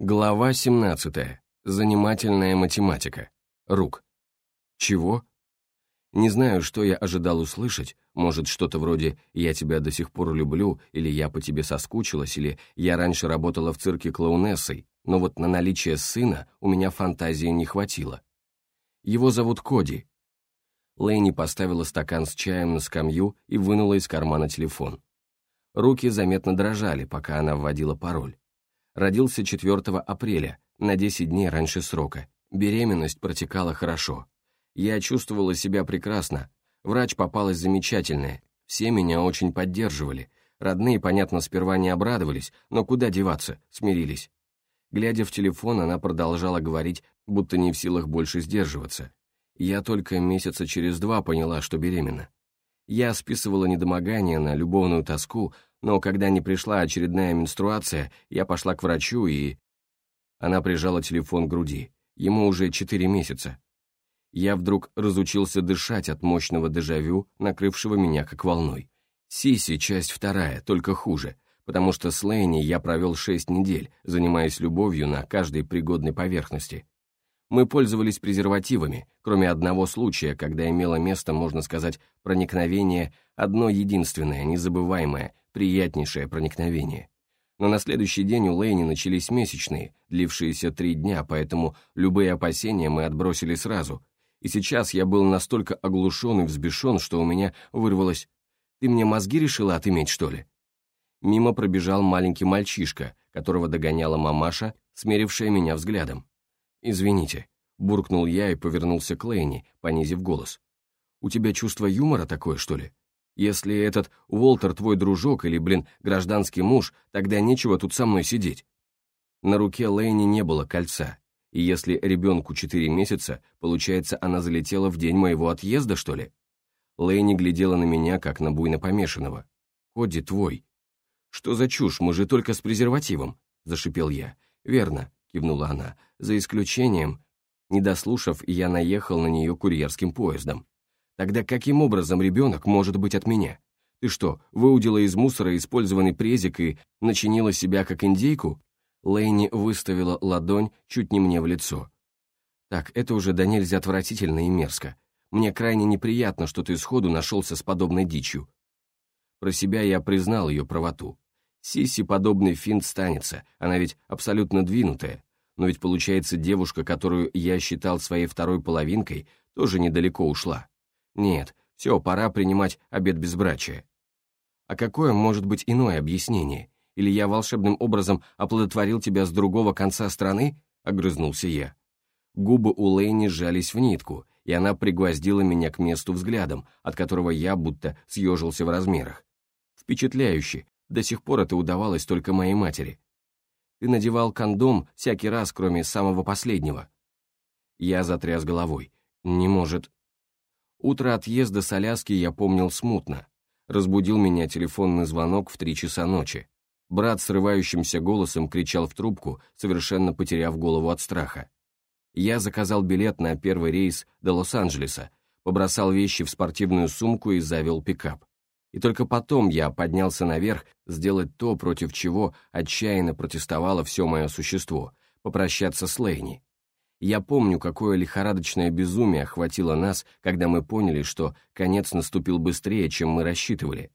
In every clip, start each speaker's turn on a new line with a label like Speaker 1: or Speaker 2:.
Speaker 1: Глава 17. Занимательная математика. Рук. Чего? Не знаю, что я ожидал услышать, может, что-то вроде «я тебя до сих пор люблю», или «я по тебе соскучилась», или «я раньше работала в цирке клоунессой», но вот на наличие сына у меня фантазии не хватило. Его зовут Коди. Лэйни поставила стакан с чаем на скамью и вынула из кармана телефон. Руки заметно дрожали, пока она вводила пароль. Родился 4 апреля, на 10 дней раньше срока. Беременность протекала хорошо. Я чувствовала себя прекрасно. Врач попалась замечательная. Все меня очень поддерживали. Родные, понятно, сперва не обрадовались, но куда деваться, смирились. Глядя в телефон, она продолжала говорить, будто не в силах больше сдерживаться. Я только месяца через два поняла, что беременна. Я списывала недомогание на любовную тоску, но когда не пришла очередная менструация, я пошла к врачу и... Она прижала телефон к груди. Ему уже четыре месяца. Я вдруг разучился дышать от мощного дежавю, накрывшего меня как волной. Сиси, часть вторая, только хуже, потому что с Лэйни я провел шесть недель, занимаясь любовью на каждой пригодной поверхности. Мы пользовались презервативами, кроме одного случая, когда имело место, можно сказать, проникновение, одно единственное, незабываемое, приятнейшее проникновение. Но на следующий день у Лэйни начались месячные, длившиеся три дня, поэтому любые опасения мы отбросили сразу. И сейчас я был настолько оглушен и взбешен, что у меня вырвалось «Ты мне мозги решила отыметь, что ли?» Мимо пробежал маленький мальчишка, которого догоняла мамаша, смерившая меня взглядом. «Извините», — буркнул я и повернулся к Лэйни, понизив голос. «У тебя чувство юмора такое, что ли? Если этот Уолтер твой дружок или, блин, гражданский муж, тогда нечего тут со мной сидеть». На руке Лэйни не было кольца, и если ребенку четыре месяца, получается, она залетела в день моего отъезда, что ли? Лэйни глядела на меня, как на буйно помешанного. «Коди твой». «Что за чушь, мы же только с презервативом», — зашипел я. «Верно», — кивнула она, — «за исключением...» Не дослушав, я наехал на нее курьерским поездом. «Тогда каким образом ребенок может быть от меня? Ты что, выудила из мусора использованный презик и начинила себя как индейку?» Лэйни выставила ладонь чуть не мне в лицо. «Так, это уже до нельзя отвратительно и мерзко. Мне крайне неприятно, что ты сходу нашелся с подобной дичью». Про себя я признал ее правоту. Сиси подобный финт станется, она ведь абсолютно двинутая. Но ведь получается девушка, которую я считал своей второй половинкой, тоже недалеко ушла. Нет, все, пора принимать обед безбрачия. А какое может быть иное объяснение? Или я волшебным образом оплодотворил тебя с другого конца страны? Огрызнулся я. Губы у Лейни сжались в нитку, и она пригвоздила меня к месту взглядом, от которого я будто съежился в размерах. Впечатляюще, до сих пор это удавалось только моей матери. Ты надевал кондом всякий раз, кроме самого последнего. Я затряс головой. Не может. Утро отъезда с Аляски я помнил смутно. Разбудил меня телефонный звонок в три часа ночи. Брат срывающимся голосом кричал в трубку, совершенно потеряв голову от страха. Я заказал билет на первый рейс до Лос-Анджелеса, побросал вещи в спортивную сумку и завел пикап. И только потом я поднялся наверх сделать то, против чего отчаянно протестовало все мое существо — попрощаться с Лейни. Я помню, какое лихорадочное безумие охватило нас, когда мы поняли, что конец наступил быстрее, чем мы рассчитывали.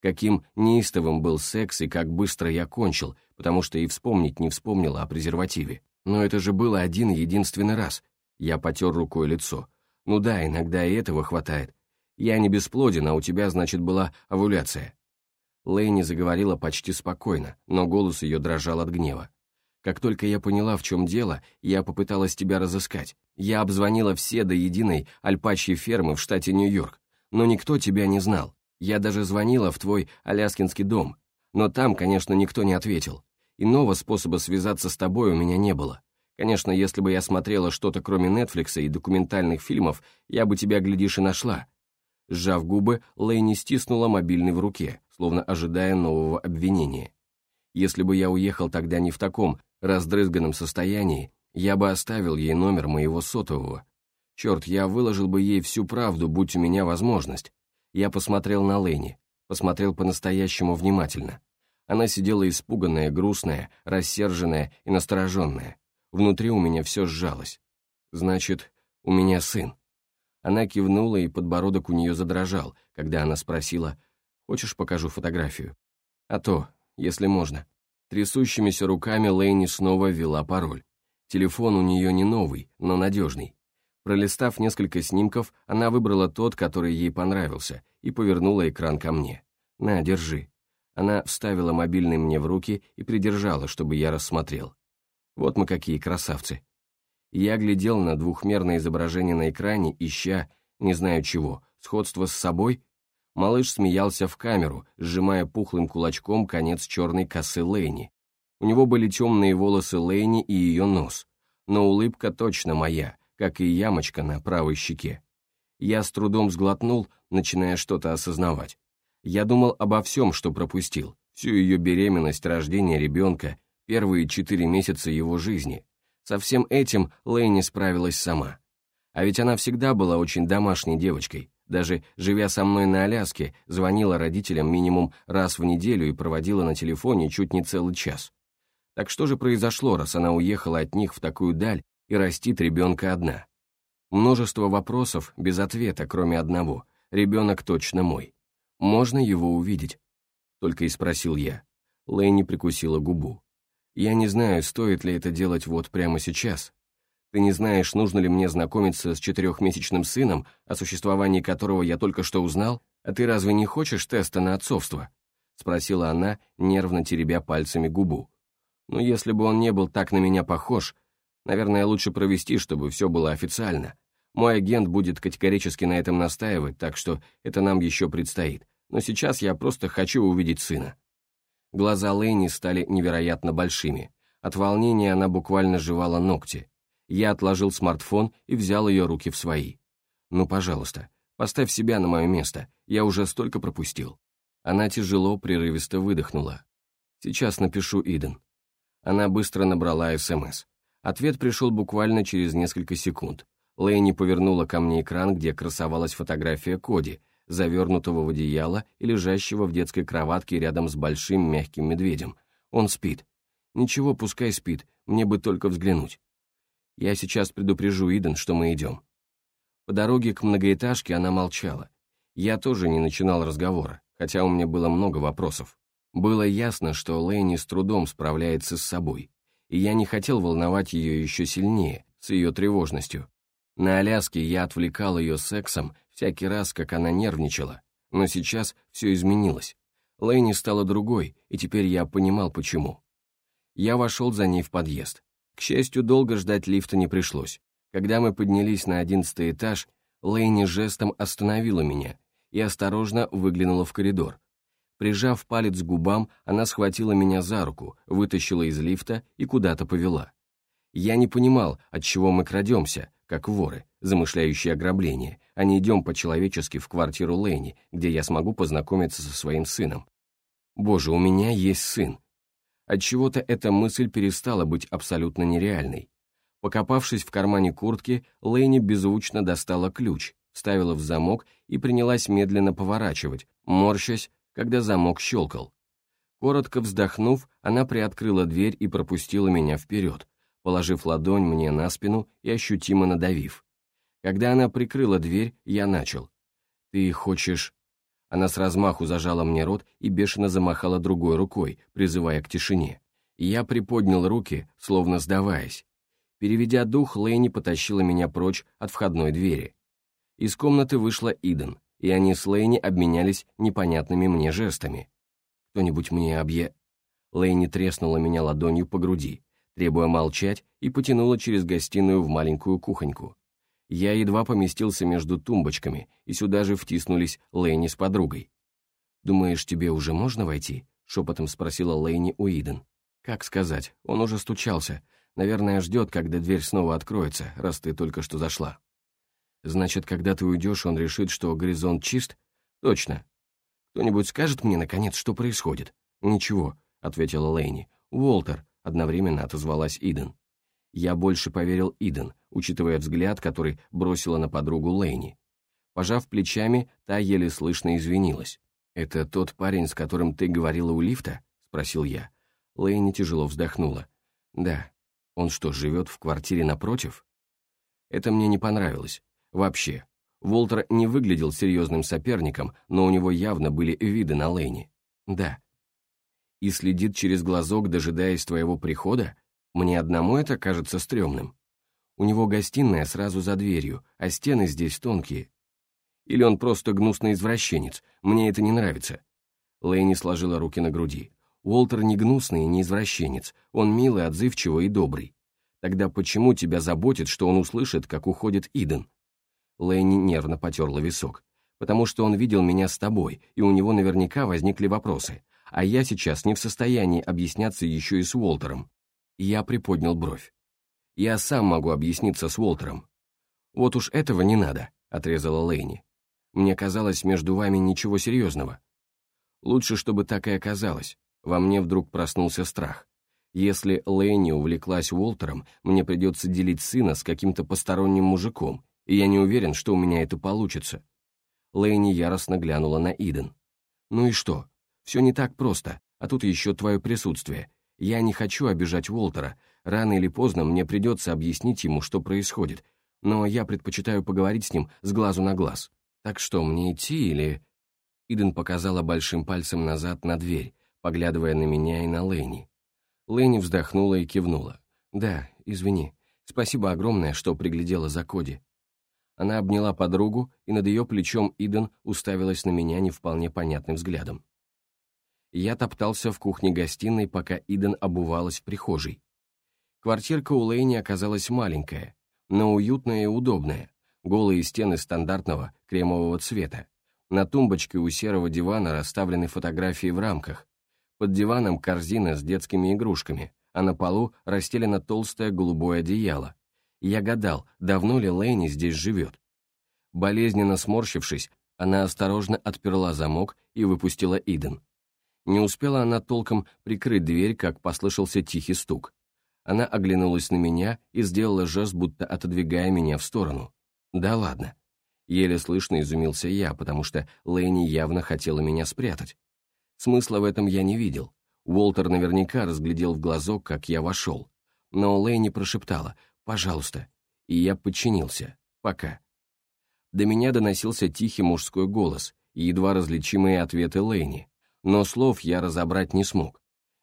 Speaker 1: Каким неистовым был секс и как быстро я кончил, потому что и вспомнить не вспомнила о презервативе. Но это же было один единственный раз. Я потер рукой лицо. Ну да, иногда и этого хватает. Я не бесплоден, а у тебя, значит, была овуляция». Лэйни заговорила почти спокойно, но голос ее дрожал от гнева. «Как только я поняла, в чем дело, я попыталась тебя разыскать. Я обзвонила все до единой альпачьи фермы в штате Нью-Йорк, но никто тебя не знал. Я даже звонила в твой аляскинский дом, но там, конечно, никто не ответил. Иного способа связаться с тобой у меня не было. Конечно, если бы я смотрела что-то кроме Нетфликса и документальных фильмов, я бы тебя, глядишь, и нашла. Сжав губы, Лэйни стиснула мобильный в руке, словно ожидая нового обвинения. Если бы я уехал тогда не в таком раздрызганном состоянии, я бы оставил ей номер моего сотового. Черт, я выложил бы ей всю правду, будь у меня возможность. Я посмотрел на Лэни, посмотрел по-настоящему внимательно. Она сидела испуганная, грустная, рассерженная и настороженная. Внутри у меня все сжалось. Значит, у меня сын. Она кивнула, и подбородок у нее задрожал, когда она спросила, «Хочешь, покажу фотографию?» «А то, если можно». Трясущимися руками Лэйни снова ввела пароль. Телефон у нее не новый, но надежный. Пролистав несколько снимков, она выбрала тот, который ей понравился, и повернула экран ко мне. «На, держи». Она вставила мобильный мне в руки и придержала, чтобы я рассмотрел. Вот мы какие красавцы. Я глядел на двухмерное изображение на экране, ища, не знаю чего, сходство с собой. Малыш смеялся в камеру, сжимая пухлым кулачком конец черной косы Лэйни. У него были темные волосы Лэйни и ее нос. Но улыбка точно моя, как и ямочка на правой щеке. Я с трудом сглотнул, начиная что-то осознавать. Я думал обо всем, что пропустил, всю ее беременность, рождение ребенка, первые четыре месяца его жизни, со всем этим Лэйни справилась сама. А ведь она всегда была очень домашней девочкой, даже живя со мной на Аляске, звонила родителям минимум раз в неделю и проводила на телефоне чуть не целый час. Так что же произошло, раз она уехала от них в такую даль и растит ребенка одна? Множество вопросов без ответа, кроме одного. Ребенок точно мой. Можно его увидеть? Только и спросил я. Лэйни прикусила губу. Я не знаю, стоит ли это делать вот прямо сейчас. Ты не знаешь, нужно ли мне знакомиться с четырехмесячным сыном, о существовании которого я только что узнал, а ты разве не хочешь теста на отцовство?» — спросила она, нервно теребя пальцами губу. «Ну, если бы он не был так на меня похож, наверное, лучше провести, чтобы все было официально. Мой агент будет категорически на этом настаивать, так что это нам еще предстоит. Но сейчас я просто хочу увидеть сына». Глаза Лэйни стали невероятно большими. От волнения она буквально жевала ногти. Я отложил смартфон и взял ее руки в свои. «Ну, пожалуйста, поставь себя на мое место, я уже столько пропустил». Она тяжело, прерывисто выдохнула. «Сейчас напишу Иден». Она быстро набрала СМС. Ответ пришел буквально через несколько секунд. Лэйни повернула ко мне экран, где красовалась фотография Коди, завернутого в одеяло и лежащего в детской кроватке рядом с большим мягким медведем. Он спит. Ничего, пускай спит, мне бы только взглянуть. Я сейчас предупрежу Иден, что мы идем. По дороге к многоэтажке она молчала. Я тоже не начинал разговора, хотя у меня было много вопросов. Было ясно, что Лэйни с трудом справляется с собой, и я не хотел волновать ее еще сильнее, с ее тревожностью. На Аляске я отвлекал ее сексом всякий раз, как она нервничала, но сейчас все изменилось. Лэйни стала другой, и теперь я понимал, почему. Я вошел за ней в подъезд. К счастью, долго ждать лифта не пришлось. Когда мы поднялись на одиннадцатый этаж, Лэйни жестом остановила меня и осторожно выглянула в коридор. Прижав палец к губам, она схватила меня за руку, вытащила из лифта и куда-то повела. Я не понимал, от чего мы крадемся, как воры, замышляющие ограбление, а не идем по-человечески в квартиру Лэйни, где я смогу познакомиться со своим сыном. Боже, у меня есть сын. Отчего-то эта мысль перестала быть абсолютно нереальной. Покопавшись в кармане куртки, Лэйни беззвучно достала ключ, вставила в замок и принялась медленно поворачивать, морщась, когда замок щелкал. Коротко вздохнув, она приоткрыла дверь и пропустила меня вперед, положив ладонь мне на спину и ощутимо надавив. Когда она прикрыла дверь, я начал. «Ты хочешь...» Она с размаху зажала мне рот и бешено замахала другой рукой, призывая к тишине. Я приподнял руки, словно сдаваясь. Переведя дух, Лэйни потащила меня прочь от входной двери. Из комнаты вышла Иден, и они с Лэйни обменялись непонятными мне жестами. «Кто-нибудь мне объе...» Лэйни треснула меня ладонью по груди требуя молчать, и потянула через гостиную в маленькую кухоньку. Я едва поместился между тумбочками, и сюда же втиснулись Лэйни с подругой. «Думаешь, тебе уже можно войти?» — шепотом спросила Лэйни у Иден. «Как сказать, он уже стучался. Наверное, ждет, когда дверь снова откроется, раз ты только что зашла». «Значит, когда ты уйдешь, он решит, что горизонт чист?» «Точно. Кто-нибудь скажет мне, наконец, что происходит?» «Ничего», — ответила Лэйни. «Уолтер, одновременно отозвалась Иден. Я больше поверил Иден, учитывая взгляд, который бросила на подругу Лэйни. Пожав плечами, та еле слышно извинилась. «Это тот парень, с которым ты говорила у лифта?» — спросил я. Лэйни тяжело вздохнула. «Да. Он что, живет в квартире напротив?» Это мне не понравилось. Вообще. Волтер не выглядел серьезным соперником, но у него явно были виды на Лэйни. Да. И следит через глазок, дожидаясь твоего прихода? Мне одному это кажется стрёмным. У него гостиная сразу за дверью, а стены здесь тонкие. Или он просто гнусный извращенец, мне это не нравится. Лэйни сложила руки на груди. Уолтер не гнусный и не извращенец, он милый, отзывчивый и добрый. Тогда почему тебя заботит, что он услышит, как уходит Иден? Лэйни нервно потерла висок. Потому что он видел меня с тобой, и у него наверняка возникли вопросы. А я сейчас не в состоянии объясняться еще и с Уолтером. Я приподнял бровь. Я сам могу объясниться с Уолтером. Вот уж этого не надо, отрезала Лэйни. Мне казалось, между вами ничего серьезного. Лучше, чтобы так и оказалось. Во мне вдруг проснулся страх. Если Лэйни увлеклась Уолтером, мне придется делить сына с каким-то посторонним мужиком, и я не уверен, что у меня это получится. Лэйни яростно глянула на Иден. «Ну и что? Все не так просто, а тут еще твое присутствие. Я не хочу обижать Уолтера. Рано или поздно мне придется объяснить ему, что происходит, но я предпочитаю поговорить с ним с глазу на глаз. Так что, мне идти или...» Иден показала большим пальцем назад на дверь, поглядывая на меня и на Лэйни. Лэйни вздохнула и кивнула. «Да, извини. Спасибо огромное, что приглядела за Коди». Она обняла подругу, и над ее плечом Иден уставилась на меня не вполне понятным взглядом. Я топтался в кухне-гостиной, пока Иден обувалась в прихожей. Квартирка у Лэйни оказалась маленькая, но уютная и удобная, голые стены стандартного кремового цвета. На тумбочке у серого дивана расставлены фотографии в рамках. Под диваном корзина с детскими игрушками, а на полу расстелено толстое голубое одеяло. Я гадал, давно ли Лэйни здесь живет. Болезненно сморщившись, она осторожно отперла замок и выпустила Иден. Не успела она толком прикрыть дверь, как послышался тихий стук. Она оглянулась на меня и сделала жест, будто отодвигая меня в сторону. «Да ладно». Еле слышно изумился я, потому что Лэйни явно хотела меня спрятать. Смысла в этом я не видел. Уолтер наверняка разглядел в глазок, как я вошел. Но Лэйни прошептала «пожалуйста», и я подчинился. Пока. До меня доносился тихий мужской голос и едва различимые ответы Лэйни но слов я разобрать не смог.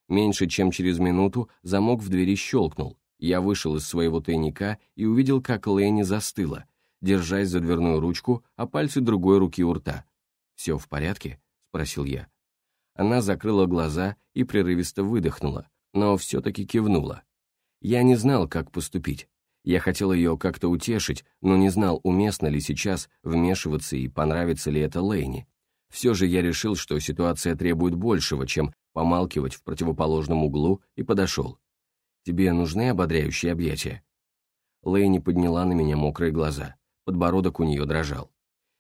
Speaker 1: Меньше чем через минуту замок в двери щелкнул, я вышел из своего тайника и увидел, как Лэйни застыла, держась за дверную ручку, а пальцы другой руки у рта. «Все в порядке?» — спросил я. Она закрыла глаза и прерывисто выдохнула, но все-таки кивнула. Я не знал, как поступить. Я хотел ее как-то утешить, но не знал, уместно ли сейчас вмешиваться и понравится ли это Лэйни. Все же я решил, что ситуация требует большего, чем помалкивать в противоположном углу, и подошел. «Тебе нужны ободряющие объятия?» Лэйни подняла на меня мокрые глаза, подбородок у нее дрожал.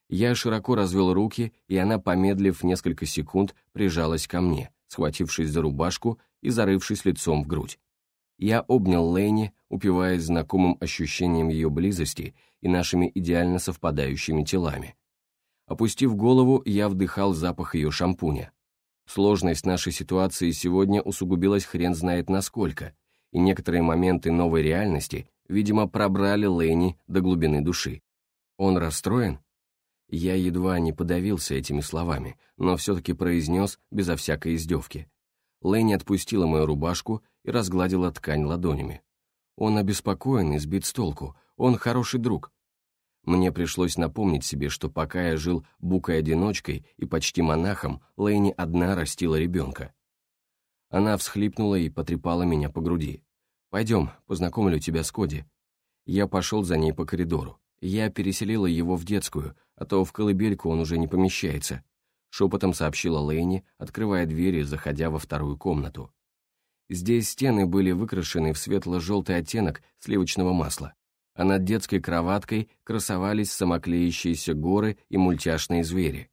Speaker 1: Я широко развел руки, и она, помедлив несколько секунд, прижалась ко мне, схватившись за рубашку и зарывшись лицом в грудь. Я обнял Лэйни, упиваясь знакомым ощущением ее близости и нашими идеально совпадающими телами. Опустив голову, я вдыхал запах ее шампуня. Сложность нашей ситуации сегодня усугубилась хрен знает насколько, и некоторые моменты новой реальности, видимо, пробрали Лэни до глубины души. Он расстроен? Я едва не подавился этими словами, но все-таки произнес безо всякой издевки. Лэни отпустила мою рубашку и разгладила ткань ладонями. Он обеспокоен и сбит с толку, он хороший друг, мне пришлось напомнить себе, что пока я жил букой-одиночкой и почти монахом, Лэйни одна растила ребенка. Она всхлипнула и потрепала меня по груди. «Пойдем, познакомлю тебя с Коди». Я пошел за ней по коридору. Я переселила его в детскую, а то в колыбельку он уже не помещается. Шепотом сообщила Лэйни, открывая дверь и заходя во вторую комнату. Здесь стены были выкрашены в светло-желтый оттенок сливочного масла а над детской кроваткой красовались самоклеящиеся горы и мультяшные звери.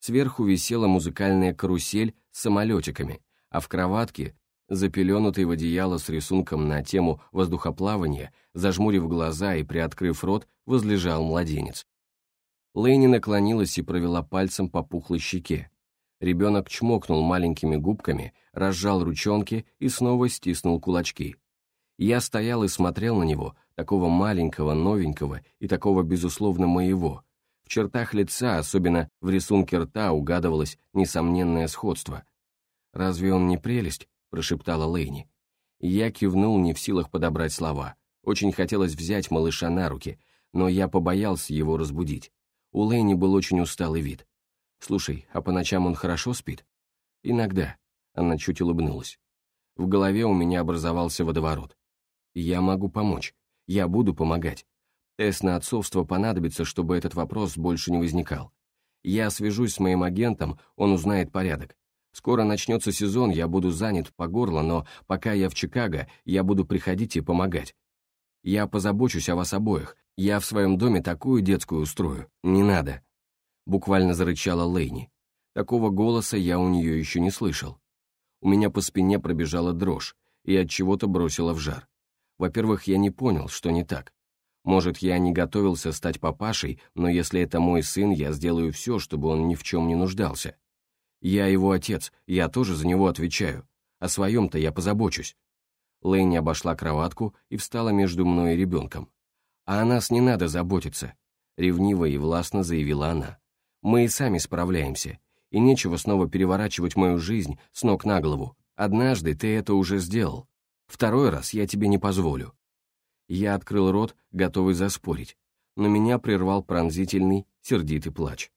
Speaker 1: Сверху висела музыкальная карусель с самолетиками, а в кроватке Запеленутый в одеяло с рисунком на тему воздухоплавания, зажмурив глаза и приоткрыв рот, возлежал младенец. Лэйни наклонилась и провела пальцем по пухлой щеке. Ребенок чмокнул маленькими губками, разжал ручонки и снова стиснул кулачки. Я стоял и смотрел на него, такого маленького, новенького и такого, безусловно, моего. В чертах лица, особенно в рисунке рта, угадывалось несомненное сходство. «Разве он не прелесть?» — прошептала Лэйни. Я кивнул, не в силах подобрать слова. Очень хотелось взять малыша на руки, но я побоялся его разбудить. У Лэйни был очень усталый вид. «Слушай, а по ночам он хорошо спит?» «Иногда», — она чуть улыбнулась. В голове у меня образовался водоворот. «Я могу помочь. Я буду помогать. Тест на отцовство понадобится, чтобы этот вопрос больше не возникал. Я свяжусь с моим агентом, он узнает порядок. Скоро начнется сезон, я буду занят по горло, но пока я в Чикаго, я буду приходить и помогать. Я позабочусь о вас обоих. Я в своем доме такую детскую устрою. Не надо. Буквально зарычала Лейни. Такого голоса я у нее еще не слышал. У меня по спине пробежала дрожь и от чего-то бросила в жар. Во-первых, я не понял, что не так. Может, я не готовился стать папашей, но если это мой сын, я сделаю все, чтобы он ни в чем не нуждался. Я его отец, я тоже за него отвечаю. О своем-то я позабочусь. Лэйни обошла кроватку и встала между мной и ребенком. «А о нас не надо заботиться», — ревниво и властно заявила она. «Мы и сами справляемся, и нечего снова переворачивать мою жизнь с ног на голову. Однажды ты это уже сделал. Второй раз я тебе не позволю». Я открыл рот, готовый заспорить, но меня прервал пронзительный, сердитый плач.